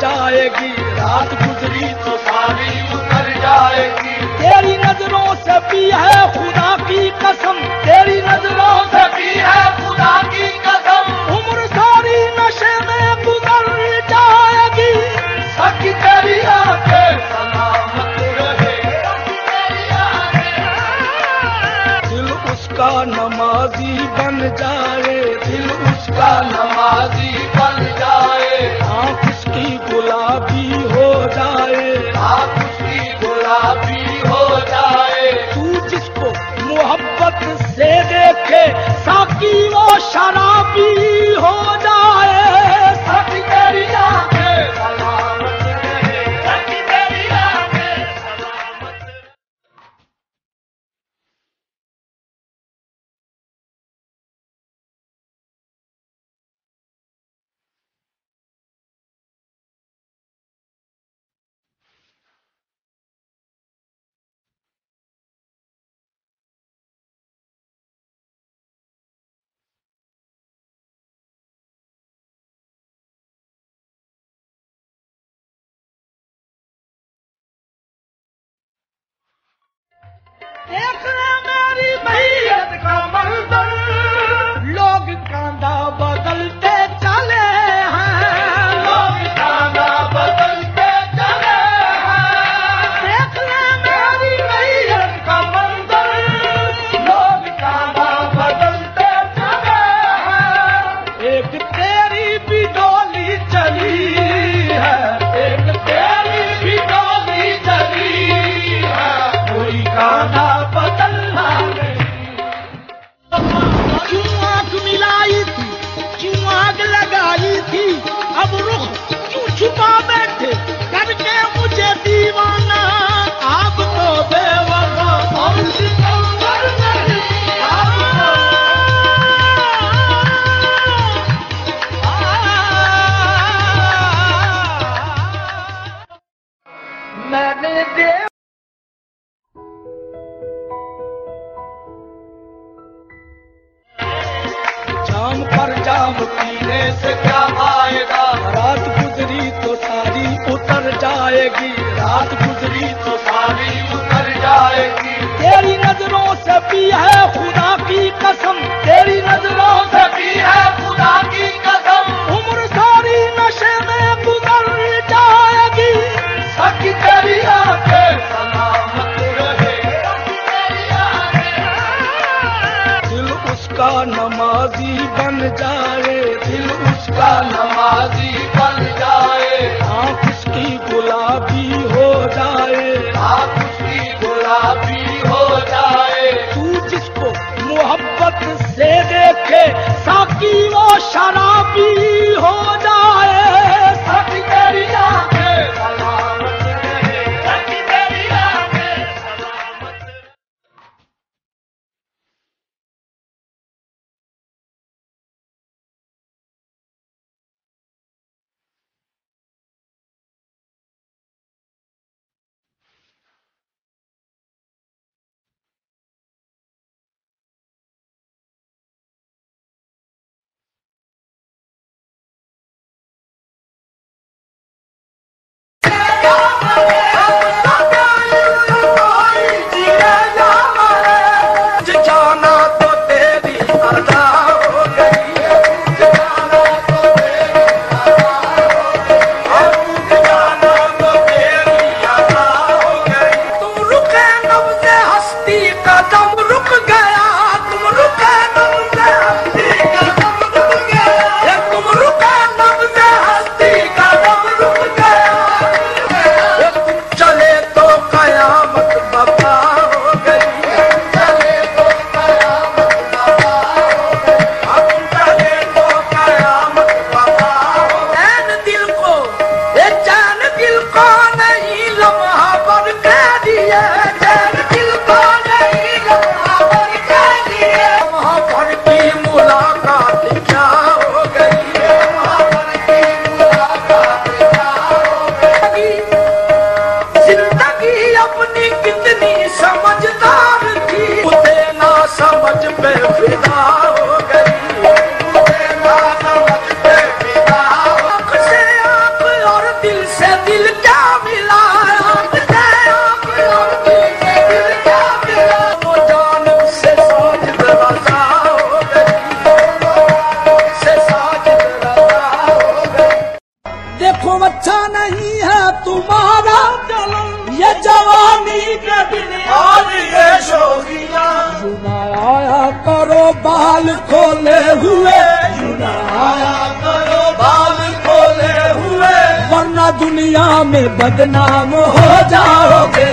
जाएगी, रात गुजरी तो सारी उतर जाएगी। तेरी नज़रों से भी है खुदा की कसम, तेरी नज़रों से भी है खुदा की कसम। उम्र É, शाम पीने से क्या आएगा? रात गुजरी तो सारी उतर जाएगी। रात गुजरी तो सारी उतर जाएगी। तेरी नज़रों से भी है खुदा की कसम। ਬੇਫਿਦਾ बाल खोले हुए। करो बाल खोले हुए। वरना दुनिया में बदनाम हो जाओगे।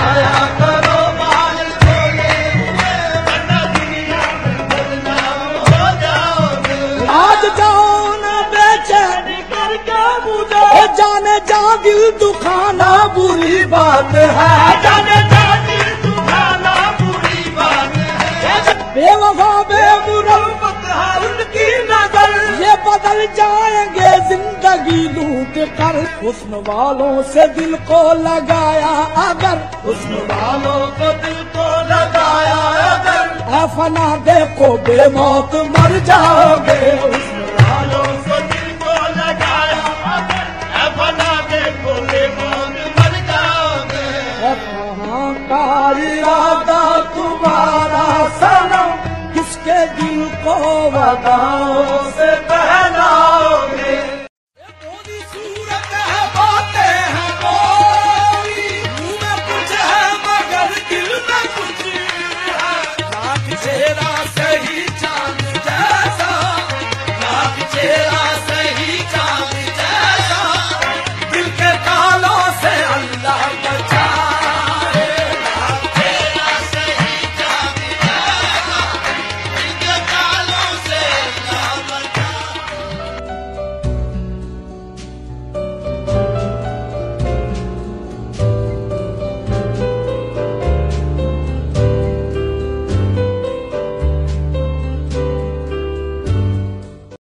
आया करो बाल खोले हुए। वरना दुनिया में बदनाम हो जाओगे। आज जाओ न बेचैनी। करके मुझे। जाने जा दिल दुखाना बुरी बात है। बदल जाएँगे ज़िंदगी लूट कर। हुस्न वालों से दिल को लगाया अगर। हुस्न वालों को दिल को लगाया अगर। ऐ फना देखो बेमौत मर जाओगे। वालों को दिल को लगाया अगर। देखो बेमौत मर जाओगे। कहाँ का इरादा तुम्हारा सनम किसके दिल को बताओ